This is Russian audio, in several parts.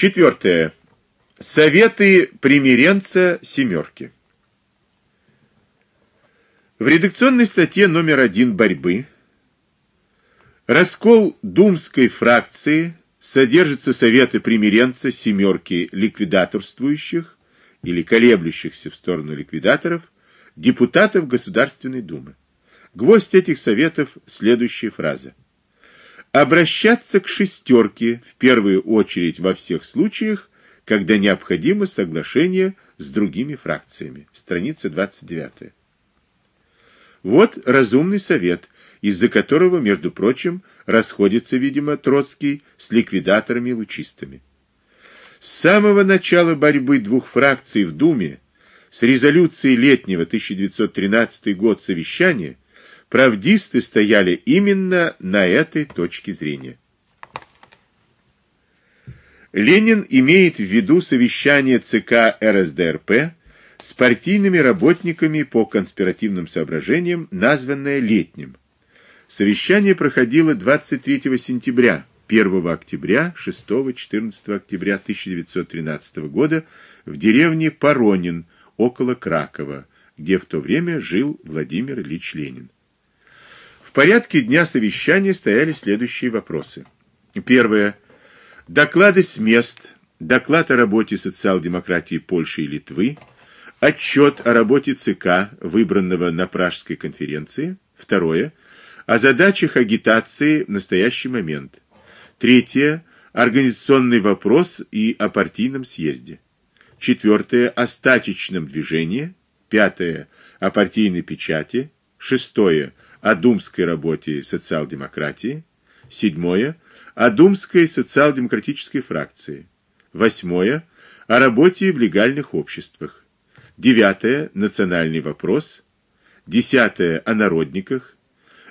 Четвертое. Советы примиренца семерки. В редакционной статье номер один борьбы раскол думской фракции содержатся советы примиренца семерки ликвидаторствующих или колеблющихся в сторону ликвидаторов депутатов Государственной Думы. Гвоздь этих советов следующая фраза: обращаться к шестерке в первую очередь во всех случаях, когда необходимо соглашение с другими фракциями. Страница 29. Вот разумный совет, из-за которого, между прочим, расходится, видимо, Троцкий с ликвидаторами и лучистами. С самого начала борьбы двух фракций в Думе, с резолюцией летнего 1913 год совещания, правдисты стояли именно на этой точке зрения. Ленин имеет в виду совещание ЦК РСДРП с партийными работниками по конспиративным соображениям, названное летним. Совещание проходило 23 сентября, 1 октября, 6-14 октября 1913 года в деревне Поронин около Кракова, где в то время жил Владимир Ильич Ленин. В порядке дня совещания стояли следующие вопросы. Первое доклады с мест, доклад о работе социал-демократии Польши и Литвы, отчет о работе ЦК, выбранного на Пражской конференции. Второе о задачах агитации в настоящий момент. Третье организационный вопрос и о партийном съезде. Четвертое о стачечном движении. Пятое о партийной печати. Шестое о думской работе социал-демократии. Седьмое о думской социал-демократической фракции. Восьмое о работе в легальных обществах. Девятое национальный вопрос. Десятое о народниках.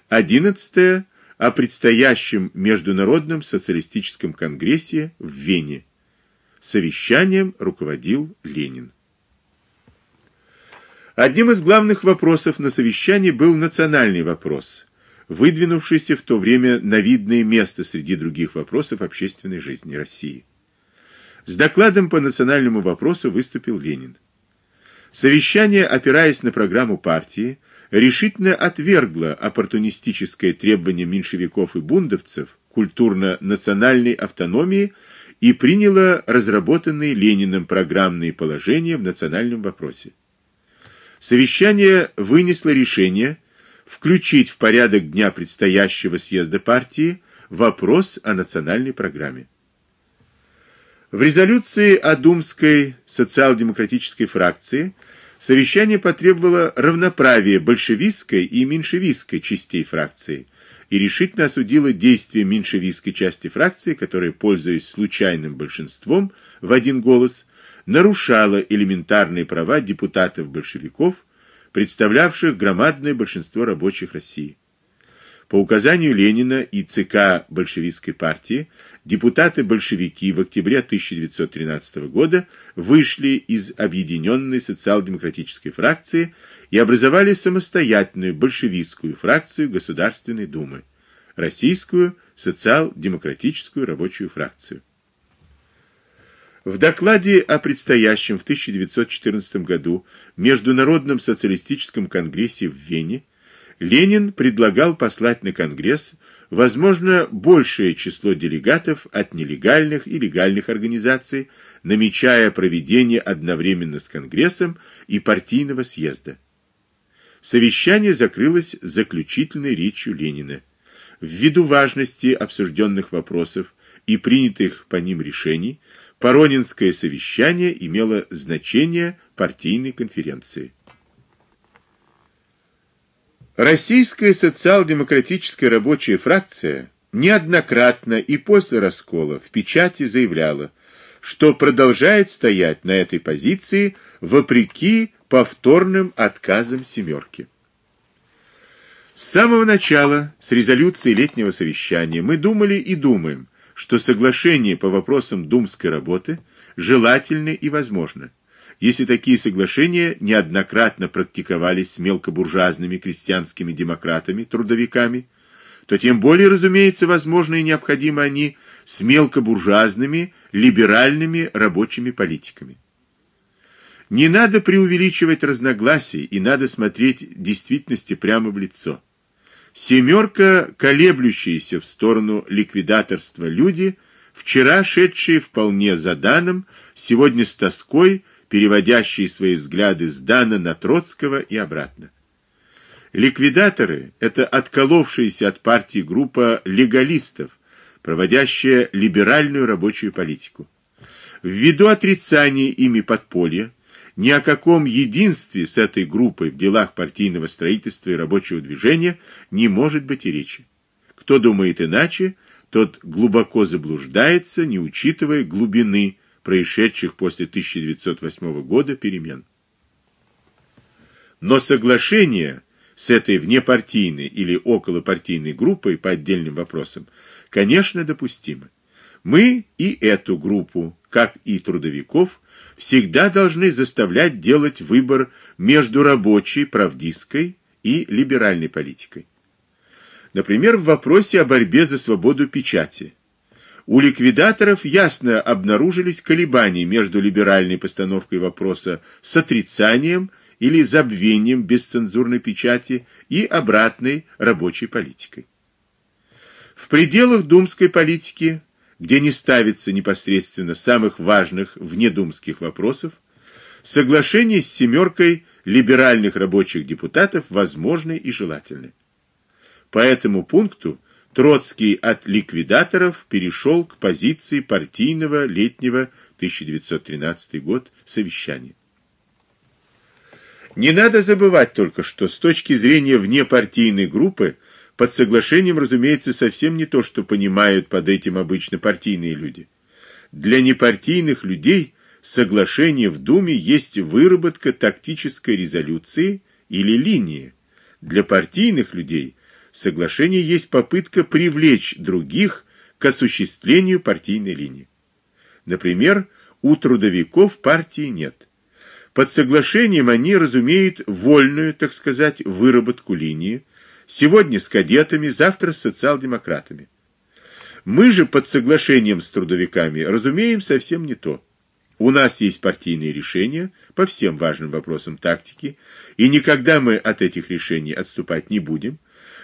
Одиннадцатое о предстоящем международном социалистическом конгрессе в Вене. Совещанием руководил Ленин. Одним из главных вопросов на совещании был национальный вопрос, выдвинувшийся в то время на видное место среди других вопросов общественной жизни России. С докладом по национальному вопросу выступил Ленин. Совещание, опираясь на программу партии, решительно отвергло оппортунистическое требование меньшевиков и бундовцев культурно-национальной автономии и приняло разработанные Лениным программные положения в национальном вопросе. Совещание вынесло решение включить в порядок дня предстоящего съезда партии вопрос о национальной программе. В резолюции о думской социал-демократической фракции совещание потребовало равноправия большевистской и меньшевистской частей фракции и решительно осудило действия меньшевистской части фракции, которая, пользуясь случайным большинством в один голос, нарушала элементарные права депутатов-большевиков, представлявших громадное большинство рабочих России. По указанию Ленина и ЦК большевистской партии депутаты-большевики в октябре 1913 года вышли из объединенной социал-демократической фракции и образовали самостоятельную большевистскую фракцию Государственной Думы, Российскую социал-демократическую рабочую фракцию. В докладе о предстоящем в 1914 году Международном социалистическом конгрессе в Вене Ленин предлагал послать на конгресс, возможно, большее число делегатов от нелегальных и легальных организаций, намечая проведение одновременно с конгрессом и партийного съезда. Совещание закрылось заключительной речью Ленина. Ввиду важности обсужденных вопросов и принятых по ним решений, Поронинское совещание имело значение партийной конференции. Российская социал-демократическая рабочая фракция неоднократно и после раскола в печати заявляла, что продолжает стоять на этой позиции вопреки повторным отказам семерки. С самого начала, с резолюции летнего совещания, мы думали и думаем, что соглашение по вопросам думской работы желательно и возможно, если такие соглашения неоднократно практиковались с мелкобуржуазными крестьянскими демократами, трудовиками, то тем более, разумеется, возможно и необходимо они с мелкобуржуазными, либеральными рабочими политиками. Не надо преувеличивать разногласий, и надо смотреть действительности прямо в лицо. Семерка, колеблющиеся в сторону ликвидаторства люди, вчера шедшие вполне за Даном, сегодня с тоской переводящие свои взгляды с Дана на Троцкого и обратно. Ликвидаторы это отколовшаяся от партии группа легалистов, проводящая либеральную рабочую политику. Ввиду отрицания ими подполья ни о каком единстве с этой группой в делах партийного строительства и рабочего движения не может быть и речи. Кто думает иначе, тот глубоко заблуждается, не учитывая глубины происшедших после 1908 года перемен. Но соглашение с этой внепартийной или околопартийной группой по отдельным вопросам, конечно, допустимо. Мы и эту группу, как и трудовиков, всегда должны заставлять делать выбор между рабочей, правдистской и либеральной политикой. Например, в вопросе о борьбе за свободу печати. У ликвидаторов ясно обнаружились колебания между либеральной постановкой вопроса с отрицанием или забвением бесцензурной печати и обратной рабочей политикой. В пределах думской политики где не ставится непосредственно самых важных внедумских вопросов, соглашение с семеркой либеральных рабочих депутатов возможно и желательно. По этому пункту Троцкий от ликвидаторов перешел к позиции партийного летнего 1913 год совещания. Не надо забывать только, что с точки зрения внепартийной группы под соглашением, разумеется, совсем не то, что понимают под этим обычно партийные люди. Для непартийных людей соглашение в Думе есть выработка тактической резолюции или линии. Для партийных людей соглашение есть попытка привлечь других к осуществлению партийной линии. Например, у трудовиков партии нет. Под соглашением они разумеют вольную, так сказать, выработку линии, Сегодня с кадетами, завтра с социал-демократами. Мы же под соглашением с трудовиками разумеем совсем не то. У нас есть партийные решения по всем важным вопросам тактики, и никогда мы от этих решений отступать не будем.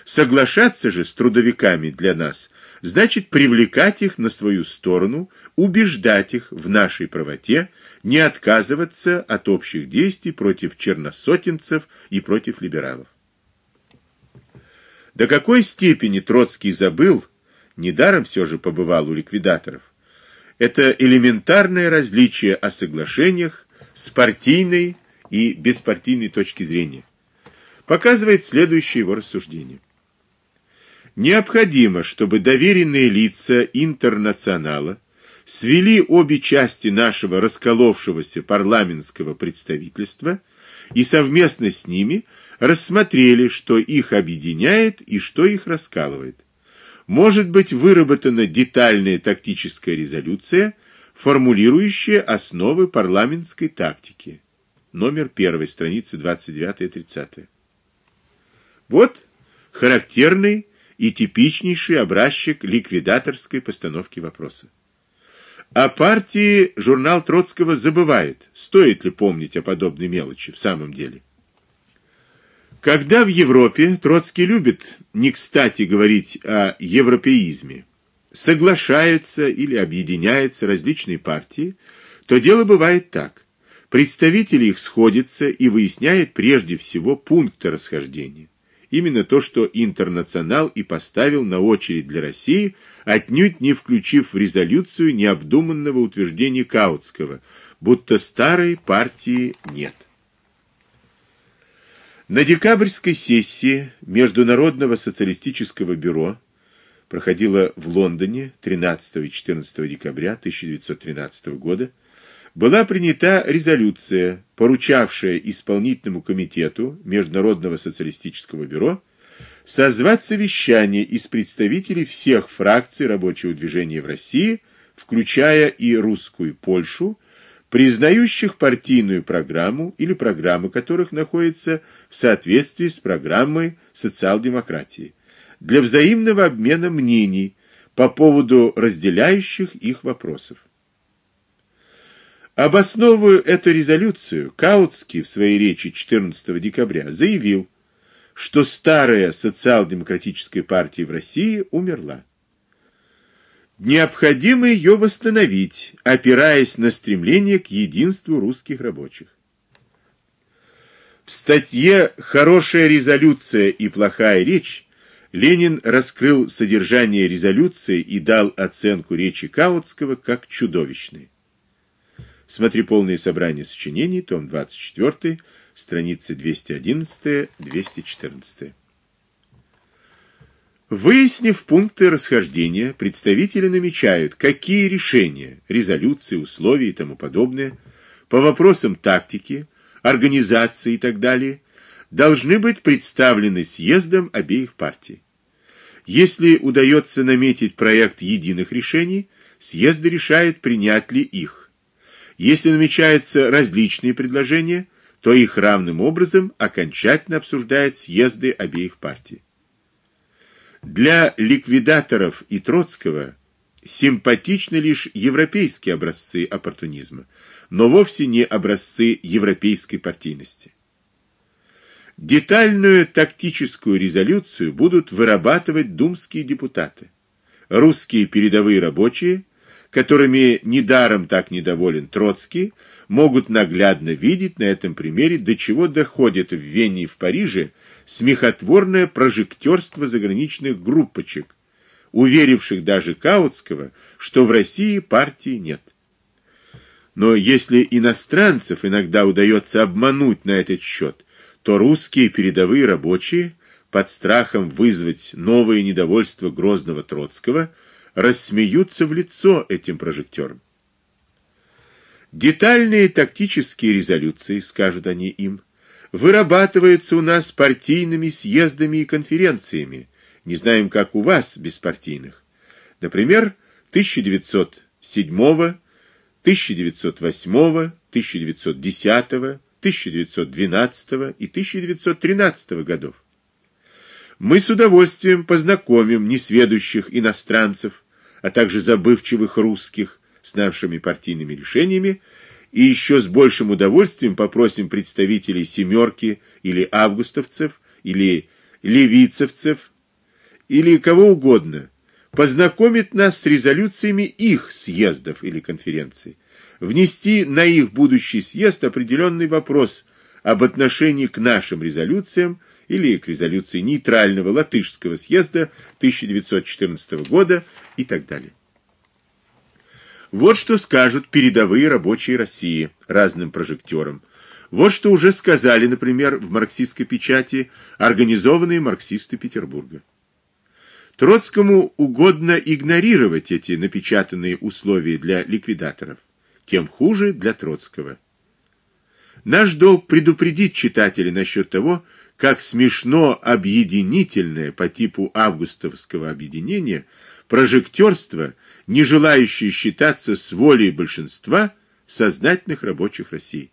Соглашаться же с трудовиками для нас значит привлекать их на свою сторону, убеждать их в нашей правоте, не отказываться от общих действий против черносотенцев и против либералов. До какой степени Троцкий забыл, недаром все же побывал у ликвидаторов. Это элементарное различие о соглашениях с партийной и беспартийной точки зрения. Показывает следующее его рассуждение. Необходимо, чтобы доверенные лица интернационала свели обе части нашего расколовшегося парламентского представительства и совместно с ними рассмотрели, что их объединяет и что их раскалывает. Может быть выработана детальная тактическая резолюция, формулирующая основы парламентской тактики. Номер 1, страницы 29-30. Вот характерный и типичнейший образчик ликвидаторской постановки вопроса. О партии журнал Троцкого забывает. Стоит ли помнить о подобной мелочи в самом деле? Когда в Европе Троцкий любит не кстати говорить о европеизме, соглашаются или объединяются различные партии, то дело бывает так: представители их сходятся и выясняют прежде всего пункты расхождения. Именно то, что Интернационал и поставил на очередь для России, отнюдь не включив в резолюцию необдуманного утверждения Каутского, будто старой партии нет. На декабрьской сессии Международного социалистического бюро проходила в Лондоне 13 и 14 декабря 1913 года была принята резолюция, поручавшая исполнительному комитету Международного социалистического бюро созвать совещание из представителей всех фракций рабочего движения в России, включая и русскую Польшу, признающих партийную программу или программы которых находятся в соответствии с программой социал-демократии, для взаимного обмена мнений по поводу разделяющих их вопросов. Обосновывая эту резолюцию, Каутский в своей речи 14 декабря заявил, что старая социал-демократическая партия в России умерла. Необходимо ее восстановить, опираясь на стремление к единству русских рабочих. В статье Хорошая резолюция и плохая речь Ленин раскрыл содержание резолюции и дал оценку речи Каутского как чудовищной. Смотри полное собрание сочинений, том 24, страницы 211-214. Выяснив пункты расхождения, представители намечают, какие решения, резолюции, условия и тому подобное по вопросам тактики, организации и так далее должны быть представлены съездом обеих партий. Если удается наметить проект единых решений, съезд решает, принять ли их. Если намечаются различные предложения, то их равным образом окончательно обсуждают съезды обеих партий. Для ликвидаторов и Троцкого симпатичны лишь европейские образцы оппортунизма, но вовсе не образцы европейской партийности. Детальную тактическую резолюцию будут вырабатывать думские депутаты. Русские передовые рабочие, которыми недаром так недоволен Троцкий, могут наглядно видеть на этом примере, до чего доходит в Вене и в Париже смехотворное прожектерство заграничных группочек, уверивших даже Каутского, что в России партии нет. Но если иностранцев иногда удается обмануть на этот счет, то русские передовые рабочие под страхом вызвать новое недовольство грозного Троцкого рассмеются в лицо этим прожекторам. Детальные тактические резолюции, скажут они им, вырабатываются у нас партийными съездами и конференциями. Не знаем, как у вас, беспартийных. Например, 1907, 1908, 1910, 1912 и 1913 годов. Мы с удовольствием познакомим несведущих иностранцев, а также забывчивых русских с нашими партийными решениями и еще с большим удовольствием попросим представителей семерки или августовцев или левицевцев или кого угодно познакомить нас с резолюциями их съездов или конференций внести на их будущий съезд определенный вопрос об отношении к нашим резолюциям или к резолюции нейтрального латышского съезда 1914 года и так далее. Вот что скажут передовые рабочие России разным прожекторам. Вот что уже сказали, например, в марксистской печати организованные марксисты Петербурга. Троцкому угодно игнорировать эти напечатанные условия для ликвидаторов тем хуже для Троцкого. Наш долг предупредить читателей насчет того, как смешно объединительное по типу августовского объединения прожектерство, не желающее считаться с волей большинства сознательных рабочих России.